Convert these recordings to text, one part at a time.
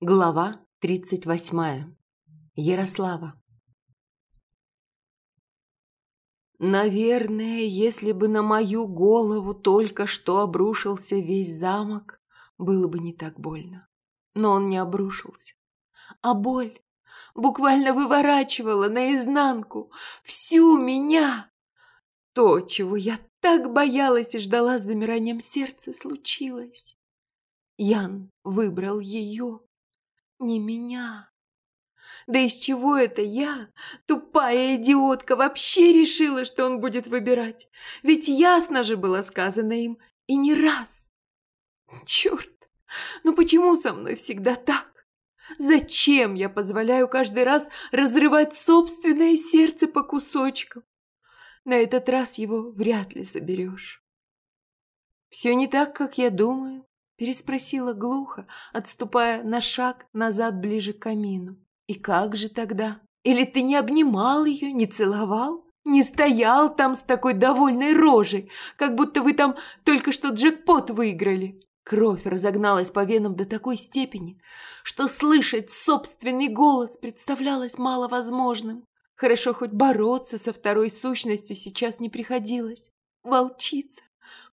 Глава 38. Ярослава. Наверное, если бы на мою голову только что обрушился весь замок, было бы не так больно. Но он не обрушился. А боль буквально выворачивала наизнанку всю меня. То, чего я так боялась и ждала с замиранием сердца, случилось. Ян выбрал ее не меня. Да из чего это я, тупая идиотка, вообще решила, что он будет выбирать? Ведь ясно же было сказано им, и не раз. Черт, ну почему со мной всегда так? Зачем я позволяю каждый раз разрывать собственное сердце по кусочкам? На этот раз его вряд ли соберешь. Все не так, как я думаю. Переспросила глухо, отступая на шаг назад ближе к камину. «И как же тогда? Или ты не обнимал ее, не целовал? Не стоял там с такой довольной рожей, как будто вы там только что джекпот выиграли?» Кровь разогналась по венам до такой степени, что слышать собственный голос представлялось маловозможным. Хорошо хоть бороться со второй сущностью сейчас не приходилось. Волчица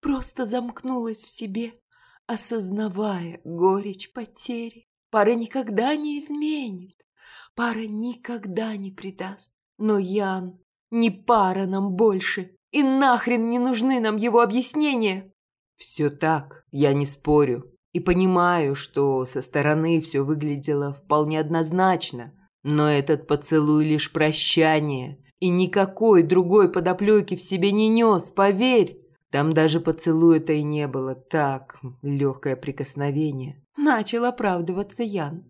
просто замкнулась в себе, осознавая горечь потери. Пара никогда не изменит, пара никогда не предаст. Но Ян, не пара нам больше, и нахрен не нужны нам его объяснения. Все так, я не спорю. И понимаю, что со стороны все выглядело вполне однозначно. Но этот поцелуй лишь прощание. И никакой другой подоплеки в себе не нес, поверь. Там даже поцелуя-то и не было. Так, легкое прикосновение. Начал оправдываться Ян.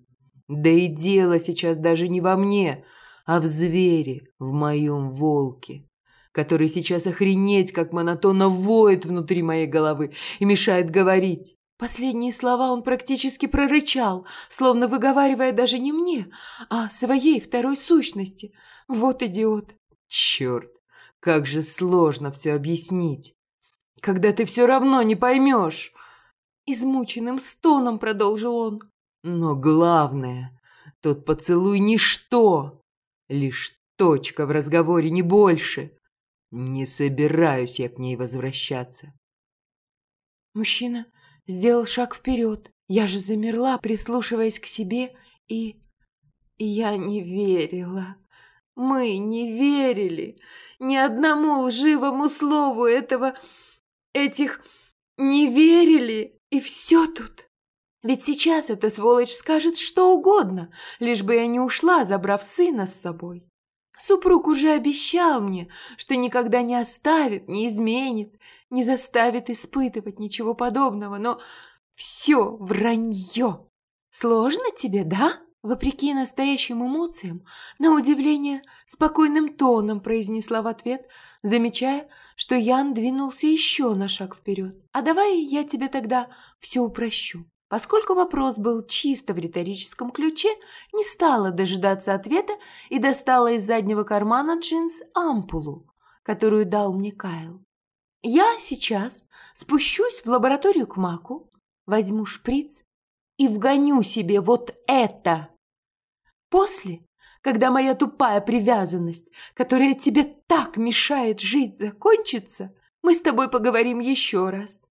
Да и дело сейчас даже не во мне, а в звере, в моем волке, который сейчас охренеть, как монотонно воет внутри моей головы и мешает говорить. Последние слова он практически прорычал, словно выговаривая даже не мне, а своей второй сущности. Вот идиот. Черт, как же сложно все объяснить когда ты все равно не поймешь!» Измученным стоном продолжил он. «Но главное, тот поцелуй ничто, лишь точка в разговоре, не больше. Не собираюсь я к ней возвращаться». Мужчина сделал шаг вперед. Я же замерла, прислушиваясь к себе, и... я не верила. Мы не верили ни одному лживому слову этого этих не верили, и все тут. Ведь сейчас эта сволочь скажет что угодно, лишь бы я не ушла, забрав сына с собой. Супруг уже обещал мне, что никогда не оставит, не изменит, не заставит испытывать ничего подобного, но все вранье. Сложно тебе, да? Вопреки настоящим эмоциям, на удивление, спокойным тоном произнесла в ответ, замечая, что Ян двинулся еще на шаг вперед. «А давай я тебе тогда все упрощу». Поскольку вопрос был чисто в риторическом ключе, не стала дожидаться ответа и достала из заднего кармана джинс ампулу, которую дал мне Кайл. «Я сейчас спущусь в лабораторию к Маку, возьму шприц и вгоню себе вот это. После, когда моя тупая привязанность, которая тебе так мешает жить, закончится, мы с тобой поговорим еще раз.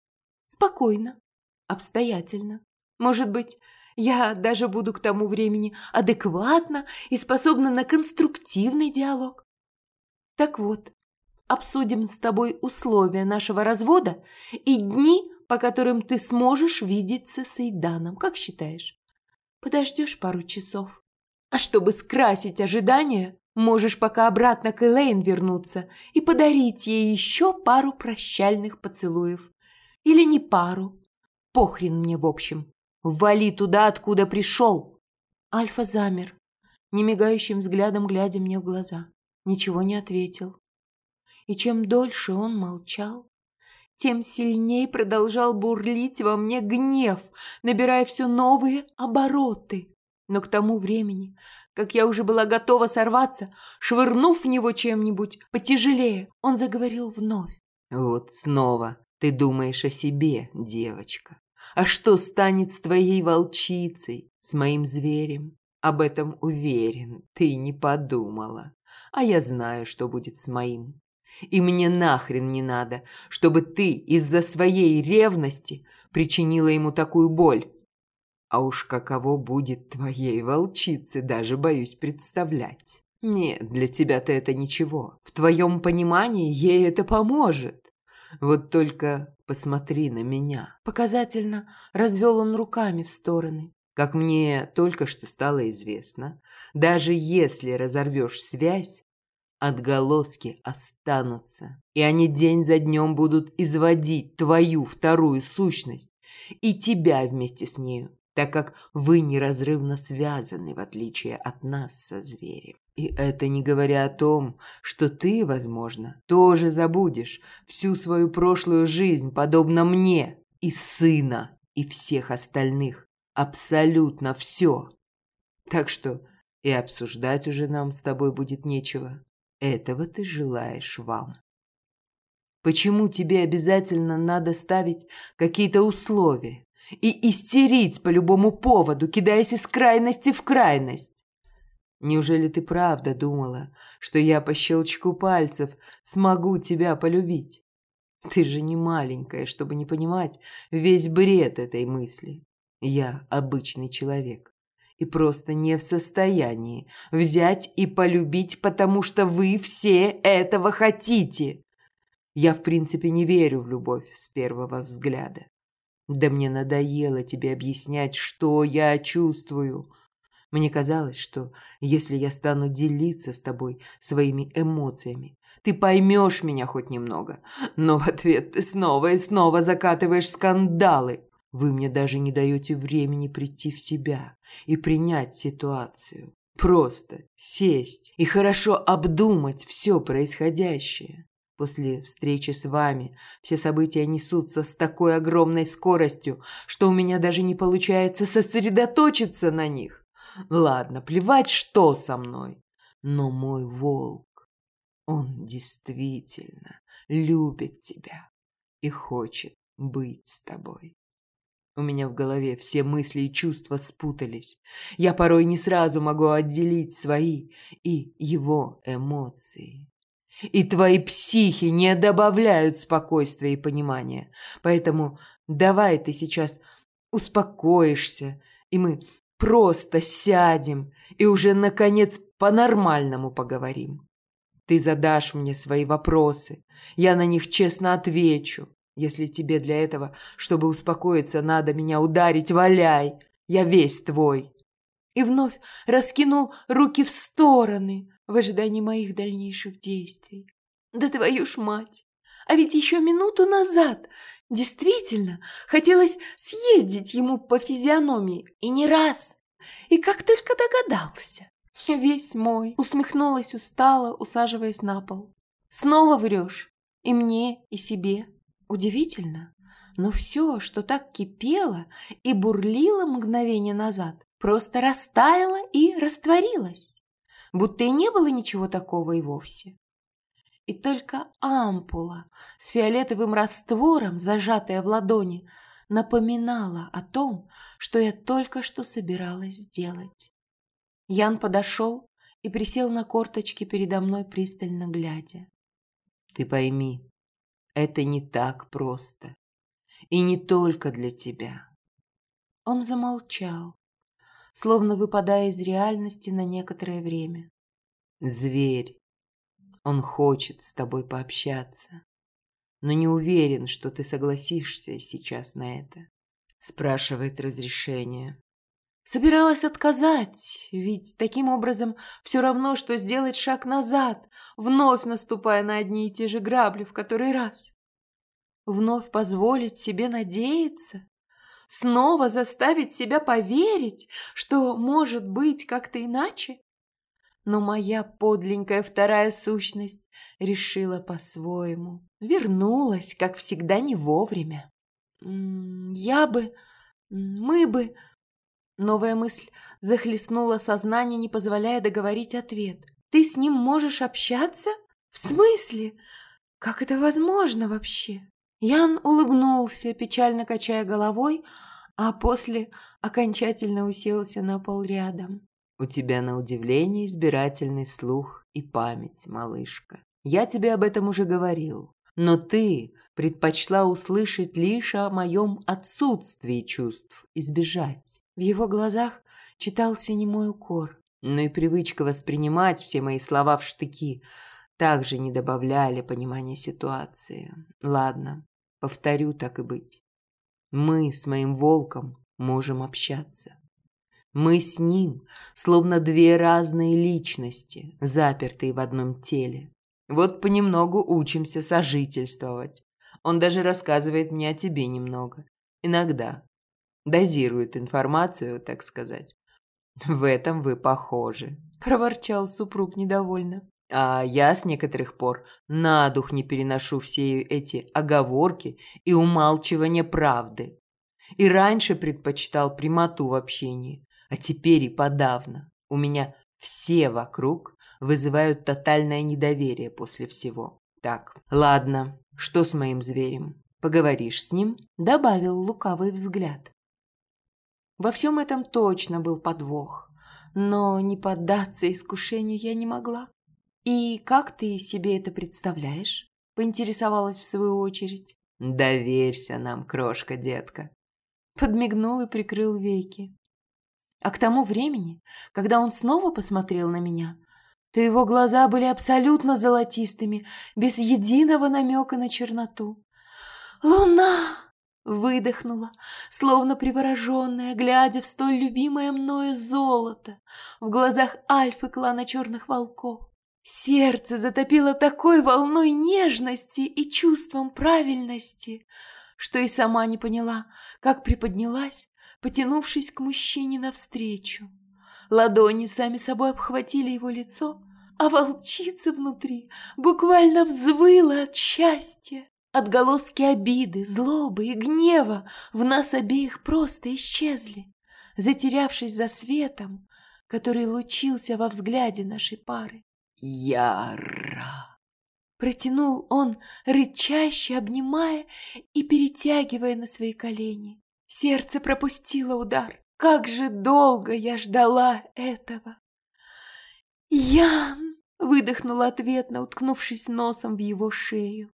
Спокойно, обстоятельно. Может быть, я даже буду к тому времени адекватна и способна на конструктивный диалог. Так вот, обсудим с тобой условия нашего развода и дни, по которым ты сможешь видеться с Эйданом, как считаешь? Подождешь пару часов? А чтобы скрасить ожидания, можешь пока обратно к Элейн вернуться и подарить ей еще пару прощальных поцелуев. Или не пару. Похрен мне в общем. Вали туда, откуда пришел. Альфа замер, немигающим взглядом глядя мне в глаза. Ничего не ответил. И чем дольше он молчал, тем сильнее продолжал бурлить во мне гнев, набирая все новые обороты. Но к тому времени, как я уже была готова сорваться, швырнув в него чем-нибудь потяжелее, он заговорил вновь. «Вот снова ты думаешь о себе, девочка. А что станет с твоей волчицей, С моим зверем. Об этом уверен, ты не подумала. А я знаю, что будет с моим. И мне нахрен не надо, чтобы ты из-за своей ревности причинила ему такую боль. А уж каково будет твоей волчице, даже боюсь представлять. Нет, для тебя-то это ничего. В твоем понимании ей это поможет. Вот только посмотри на меня. Показательно развел он руками в стороны. Как мне только что стало известно, даже если разорвешь связь, отголоски останутся, и они день за днем будут изводить твою вторую сущность и тебя вместе с нею, так как вы неразрывно связаны, в отличие от нас со зверем. И это не говоря о том, что ты, возможно, тоже забудешь всю свою прошлую жизнь, подобно мне, и сына, и всех остальных. Абсолютно все. Так что и обсуждать уже нам с тобой будет нечего. Этого ты желаешь вам. Почему тебе обязательно надо ставить какие-то условия и истерить по любому поводу, кидаясь из крайности в крайность? Неужели ты правда думала, что я по щелчку пальцев смогу тебя полюбить? Ты же не маленькая, чтобы не понимать весь бред этой мысли. Я обычный человек и просто не в состоянии взять и полюбить, потому что вы все этого хотите. Я, в принципе, не верю в любовь с первого взгляда. Да мне надоело тебе объяснять, что я чувствую. Мне казалось, что если я стану делиться с тобой своими эмоциями, ты поймешь меня хоть немного. Но в ответ ты снова и снова закатываешь скандалы. Вы мне даже не даете времени прийти в себя и принять ситуацию. Просто сесть и хорошо обдумать все происходящее. После встречи с вами все события несутся с такой огромной скоростью, что у меня даже не получается сосредоточиться на них. Ладно, плевать, что со мной. Но мой волк, он действительно любит тебя и хочет быть с тобой. У меня в голове все мысли и чувства спутались. Я порой не сразу могу отделить свои и его эмоции. И твои психи не добавляют спокойствия и понимания. Поэтому давай ты сейчас успокоишься, и мы просто сядем и уже, наконец, по-нормальному поговорим. Ты задашь мне свои вопросы, я на них честно отвечу. Если тебе для этого, чтобы успокоиться, надо меня ударить, валяй. Я весь твой. И вновь раскинул руки в стороны в ожидании моих дальнейших действий. Да твою ж мать! А ведь еще минуту назад действительно хотелось съездить ему по физиономии. И не раз. И как только догадался. Весь мой. Усмехнулась устало, усаживаясь на пол. Снова врешь. И мне, и себе. Удивительно, но все, что так кипело и бурлило мгновение назад, просто растаяло и растворилось, будто и не было ничего такого и вовсе. И только ампула с фиолетовым раствором, зажатая в ладони, напоминала о том, что я только что собиралась сделать. Ян подошел и присел на корточки передо мной, пристально глядя. «Ты пойми, это не так просто. И не только для тебя. Он замолчал, словно выпадая из реальности на некоторое время. Зверь. Он хочет с тобой пообщаться, но не уверен, что ты согласишься сейчас на это. Спрашивает разрешение. Собиралась отказать, ведь таким образом все равно, что сделать шаг назад, вновь наступая на одни и те же грабли в который раз. Вновь позволить себе надеяться, снова заставить себя поверить, что может быть как-то иначе. Но моя подленькая вторая сущность решила по-своему. Вернулась, как всегда, не вовремя. Я бы... Мы бы... Новая мысль захлестнула сознание, не позволяя договорить ответ. «Ты с ним можешь общаться? В смысле? Как это возможно вообще?» Ян улыбнулся, печально качая головой, а после окончательно уселся на пол рядом. «У тебя, на удивление, избирательный слух и память, малышка. Я тебе об этом уже говорил. Но ты предпочла услышать лишь о моем отсутствии чувств, избежать». В его глазах читался немой укор. Но и привычка воспринимать все мои слова в штыки также не добавляли понимания ситуации. Ладно, повторю так и быть. Мы с моим волком можем общаться. Мы с ним, словно две разные личности, запертые в одном теле. Вот понемногу учимся сожительствовать. Он даже рассказывает мне о тебе немного. Иногда. Дозирует информацию, так сказать. В этом вы похожи, проворчал супруг недовольно. А я с некоторых пор на дух не переношу все эти оговорки и умалчивание правды. И раньше предпочитал прямоту в общении, а теперь и подавно. У меня все вокруг вызывают тотальное недоверие после всего. Так, ладно, что с моим зверем? Поговоришь с ним?» Добавил лукавый взгляд. Во всем этом точно был подвох, но не поддаться искушению я не могла. «И как ты себе это представляешь?» – поинтересовалась в свою очередь. «Доверься нам, крошка, детка». Подмигнул и прикрыл веки. А к тому времени, когда он снова посмотрел на меня, то его глаза были абсолютно золотистыми, без единого намека на черноту. «Луна!» — выдохнула, словно привороженная, глядя в столь любимое мною золото в глазах Альфы клана черных волков. Сердце затопило такой волной нежности и чувством правильности, что и сама не поняла, как приподнялась, потянувшись к мужчине навстречу. Ладони сами собой обхватили его лицо, а волчица внутри буквально взвыла от счастья. Отголоски обиды, злобы и гнева в нас обеих просто исчезли, затерявшись за светом, который лучился во взгляде нашей пары. Яра. Протянул он, рычаще обнимая и перетягивая на свои колени. Сердце пропустило удар. Как же долго я ждала этого. «Ян!» — выдохнула ответно, уткнувшись носом в его шею.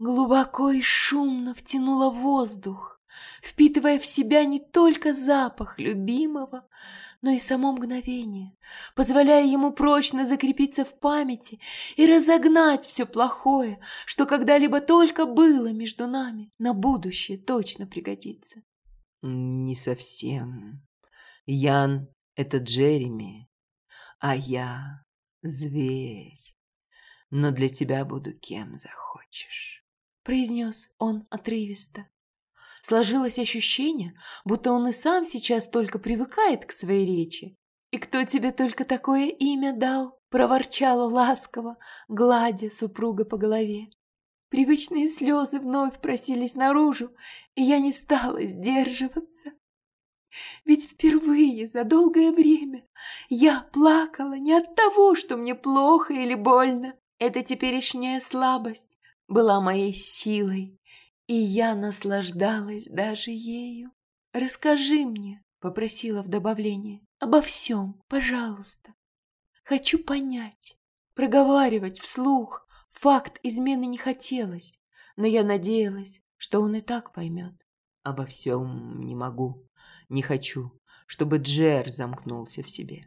Глубоко и шумно втянула воздух, впитывая в себя не только запах любимого, но и само мгновение, позволяя ему прочно закрепиться в памяти и разогнать все плохое, что когда-либо только было между нами, на будущее точно пригодится. «Не совсем. Ян — это Джереми, а я — зверь. Но для тебя буду кем захочешь», — произнес он отрывисто. Сложилось ощущение, будто он и сам сейчас только привыкает к своей речи. «И кто тебе только такое имя дал?» – проворчала ласково, гладя супруга по голове. Привычные слезы вновь просились наружу, и я не стала сдерживаться. Ведь впервые за долгое время я плакала не от того, что мне плохо или больно. Эта теперешняя слабость была моей силой, и я наслаждалась даже ею. «Расскажи мне», — попросила в добавление, — «обо всем, пожалуйста. Хочу понять». Проговаривать вслух факт измены не хотелось, но я надеялась, что он и так поймет. «Обо всем не могу, не хочу, чтобы Джер замкнулся в себе».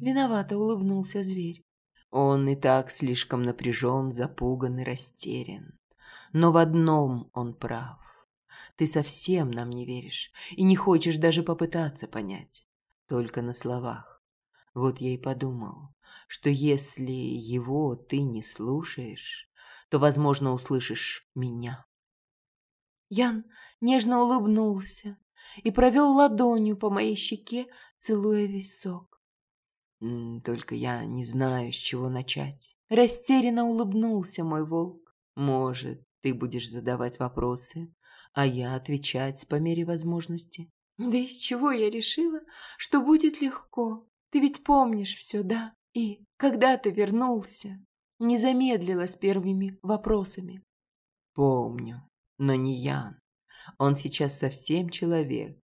Виновато улыбнулся зверь. Он и так слишком напряжен, запуган и растерян. Но в одном он прав. Ты совсем нам не веришь и не хочешь даже попытаться понять. Только на словах. Вот я и подумал, что если его ты не слушаешь, то, возможно, услышишь меня. Ян нежно улыбнулся и провел ладонью по моей щеке, целуя висок. «Только я не знаю, с чего начать». Растерянно улыбнулся мой волк. «Может, ты будешь задавать вопросы, а я отвечать по мере возможности. Да из чего я решила, что будет легко? Ты ведь помнишь все, да? И когда ты вернулся, не замедлила с первыми вопросами. Помню, но не Ян. Он сейчас совсем человек,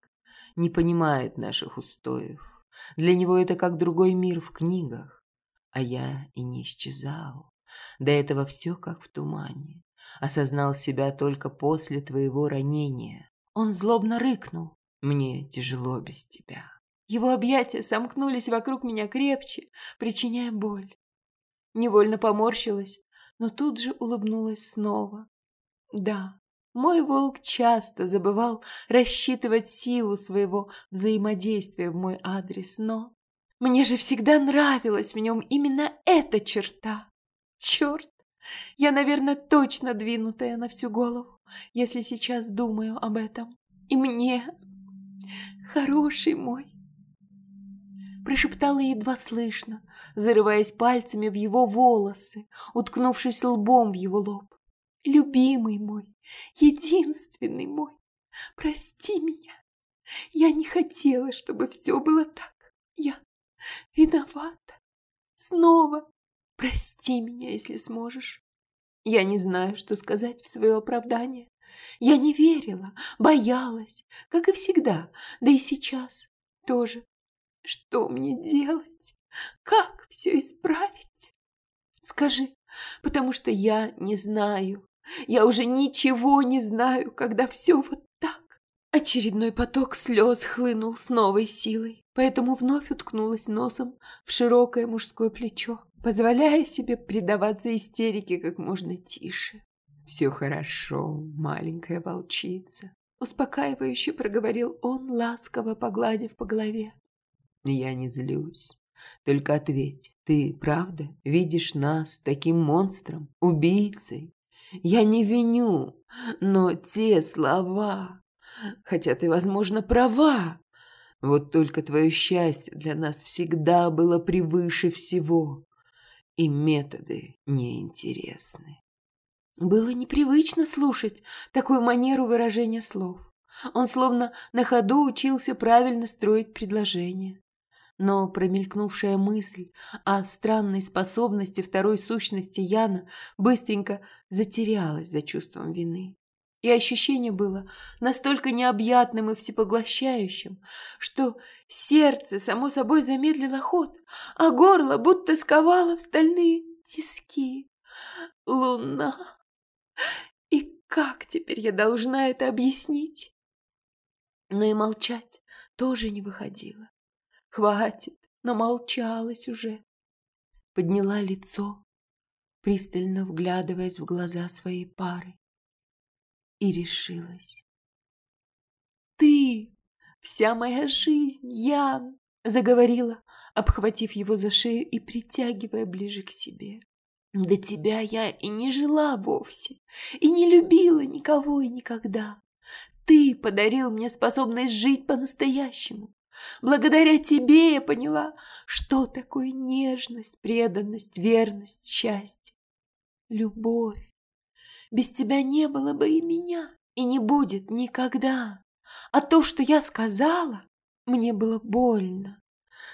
не понимает наших устоев. Для него это как другой мир в книгах. А я и не исчезал. До этого все как в тумане. Осознал себя только после твоего ранения. Он злобно рыкнул. Мне тяжело без тебя. Его объятия сомкнулись вокруг меня крепче, причиняя боль. Невольно поморщилась, но тут же улыбнулась снова. Да, мой волк часто забывал рассчитывать силу своего взаимодействия в мой адрес, но мне же всегда нравилась в нем именно эта черта. Черт, я, наверное, точно двинутая на всю голову, если сейчас думаю об этом. И мне, хороший мой, прошептала едва слышно, зарываясь пальцами в его волосы, уткнувшись лбом в его лоб. Любимый мой, единственный мой, прости меня. Я не хотела, чтобы все было так. Я виновата. Снова прости меня, если сможешь. Я не знаю, что сказать в свое оправдание. Я не верила, боялась, как и всегда, да и сейчас тоже. Что мне делать? Как все исправить? Скажи, потому что я не знаю. Я уже ничего не знаю, когда все вот так. Очередной поток слез хлынул с новой силой, поэтому вновь уткнулась носом в широкое мужское плечо, позволяя себе предаваться истерике как можно тише. «Все хорошо, маленькая волчица», — успокаивающе проговорил он, ласково погладив по голове. «Я не злюсь. Только ответь, ты правда видишь нас таким монстром, убийцей, я не виню, но те слова... Хотя ты, возможно, права. Вот только твое счастье для нас всегда было превыше всего. И методы неинтересны. Было непривычно слушать такую манеру выражения слов. Он словно на ходу учился правильно строить предложения но промелькнувшая мысль о странной способности второй сущности Яна быстренько затерялась за чувством вины. И ощущение было настолько необъятным и всепоглощающим, что сердце само собой замедлило ход, а горло будто сковало в стальные тиски. Луна! И как теперь я должна это объяснить? Но и молчать тоже не выходило. Хватит, намолчалась уже. Подняла лицо, пристально вглядываясь в глаза своей пары. И решилась. «Ты! Вся моя жизнь, Ян!» Заговорила, обхватив его за шею и притягивая ближе к себе. «До тебя я и не жила вовсе, и не любила никого и никогда. Ты подарил мне способность жить по-настоящему, Благодаря тебе я поняла, что такое нежность, преданность, верность, счастье, любовь. Без тебя не было бы и меня, и не будет никогда. А то, что я сказала, мне было больно.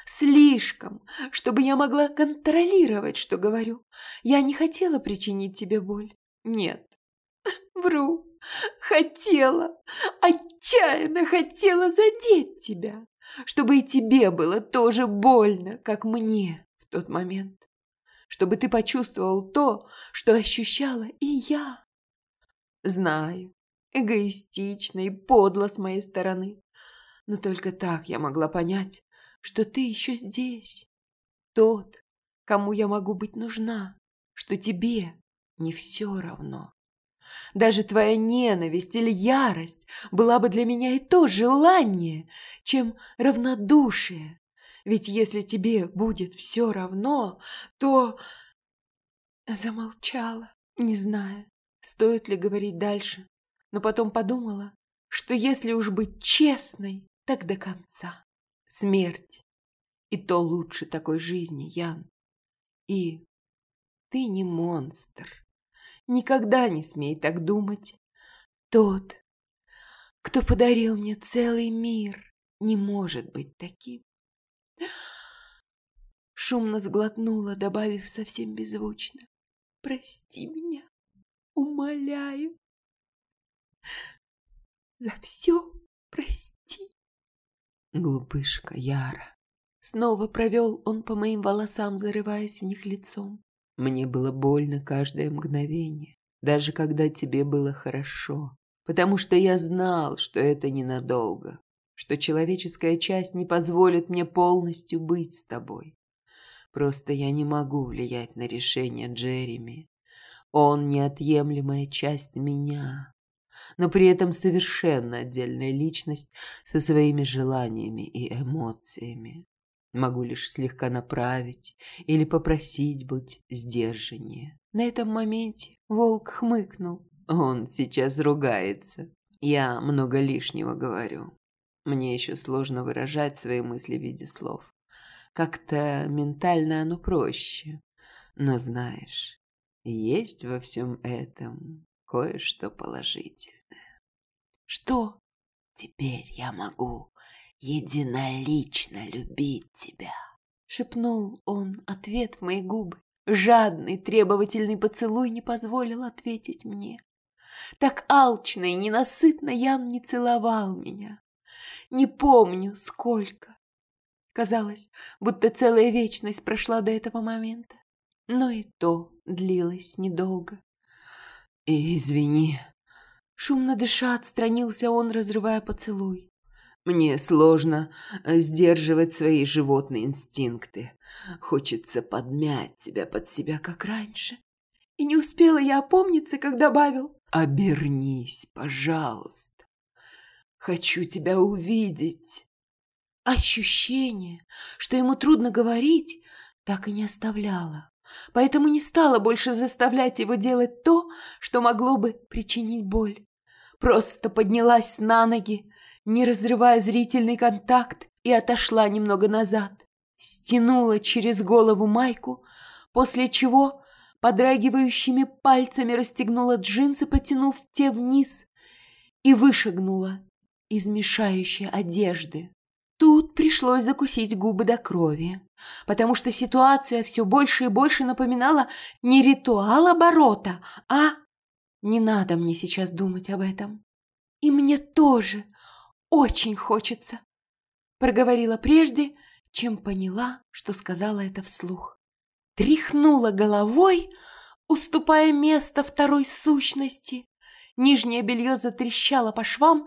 Слишком, чтобы я могла контролировать, что говорю. Я не хотела причинить тебе боль. Нет, вру. Хотела, отчаянно хотела задеть тебя чтобы и тебе было тоже больно, как мне в тот момент, чтобы ты почувствовал то, что ощущала и я. Знаю, эгоистично и подло с моей стороны, но только так я могла понять, что ты еще здесь, тот, кому я могу быть нужна, что тебе не все равно. Даже твоя ненависть или ярость была бы для меня и то желание, чем равнодушие. Ведь если тебе будет все равно, то...» Замолчала, не зная, стоит ли говорить дальше, но потом подумала, что если уж быть честной, так до конца. Смерть. И то лучше такой жизни, Ян. И ты не монстр. Никогда не смей так думать. Тот, кто подарил мне целый мир, не может быть таким. Шумно сглотнула, добавив совсем беззвучно. Прости меня, умоляю. За все прости. Глупышка Яра. Снова провел он по моим волосам, зарываясь в них лицом. Мне было больно каждое мгновение, даже когда тебе было хорошо, потому что я знал, что это ненадолго, что человеческая часть не позволит мне полностью быть с тобой. Просто я не могу влиять на решение Джереми. Он неотъемлемая часть меня, но при этом совершенно отдельная личность со своими желаниями и эмоциями. Могу лишь слегка направить или попросить быть сдержаннее. На этом моменте волк хмыкнул. Он сейчас ругается. Я много лишнего говорю. Мне еще сложно выражать свои мысли в виде слов. Как-то ментально оно проще. Но знаешь, есть во всем этом кое-что положительное. Что? Теперь я могу единолично любить тебя. Шепнул он ответ в мои губы. Жадный, требовательный поцелуй не позволил ответить мне. Так алчно и ненасытно Ян не целовал меня. Не помню, сколько. Казалось, будто целая вечность прошла до этого момента. Но и то длилось недолго. «Извини». Шумно дыша, отстранился он, разрывая поцелуй. Мне сложно э, сдерживать свои животные инстинкты. Хочется подмять тебя под себя, как раньше. И не успела я опомниться, как добавил. Обернись, пожалуйста. Хочу тебя увидеть. Ощущение, что ему трудно говорить, так и не оставляло. Поэтому не стала больше заставлять его делать то, что могло бы причинить боль. Просто поднялась на ноги, не разрывая зрительный контакт, и отошла немного назад. Стянула через голову майку, после чего подрагивающими пальцами расстегнула джинсы, потянув те вниз, и вышагнула из мешающей одежды. Тут пришлось закусить губы до крови, потому что ситуация все больше и больше напоминала не ритуал оборота, а... Не надо мне сейчас думать об этом. И мне тоже очень хочется, проговорила прежде, чем поняла, что сказала это вслух. Тряхнула головой, уступая место второй сущности. Нижнее белье затрещало по швам,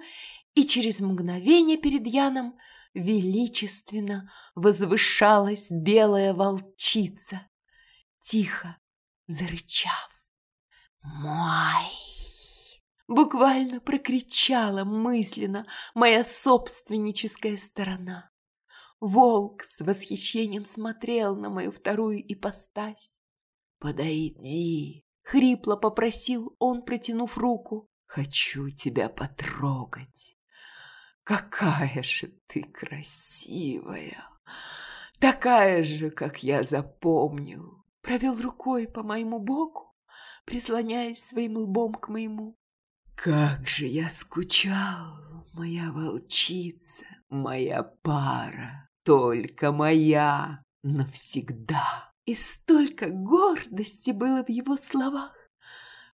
и через мгновение перед Яном величественно возвышалась белая волчица, тихо зарычав. «Мой!» Буквально прокричала мысленно моя собственническая сторона. Волк с восхищением смотрел на мою вторую ипостась. «Подойди!» — хрипло попросил он, протянув руку. «Хочу тебя потрогать!» Какая же ты красивая! Такая же, как я запомнил. Провел рукой по моему боку, прислоняясь своим лбом к моему. Как же я скучал, моя волчица, моя пара, только моя навсегда. И столько гордости было в его словах,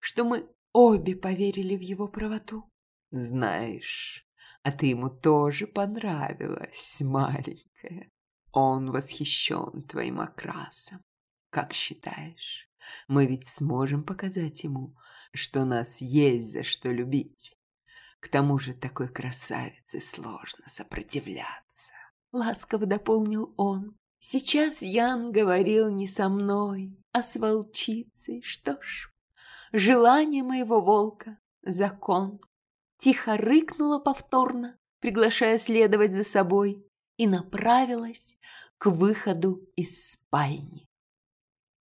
что мы обе поверили в его правоту. Знаешь, а ты ему тоже понравилась, маленькая. Он восхищен твоим окрасом. Как считаешь, мы ведь сможем показать ему, что нас есть за что любить? К тому же такой красавице сложно сопротивляться. Ласково дополнил он. Сейчас Ян говорил не со мной, а с волчицей. Что ж, желание моего волка — закон тихо рыкнула повторно, приглашая следовать за собой, и направилась к выходу из спальни.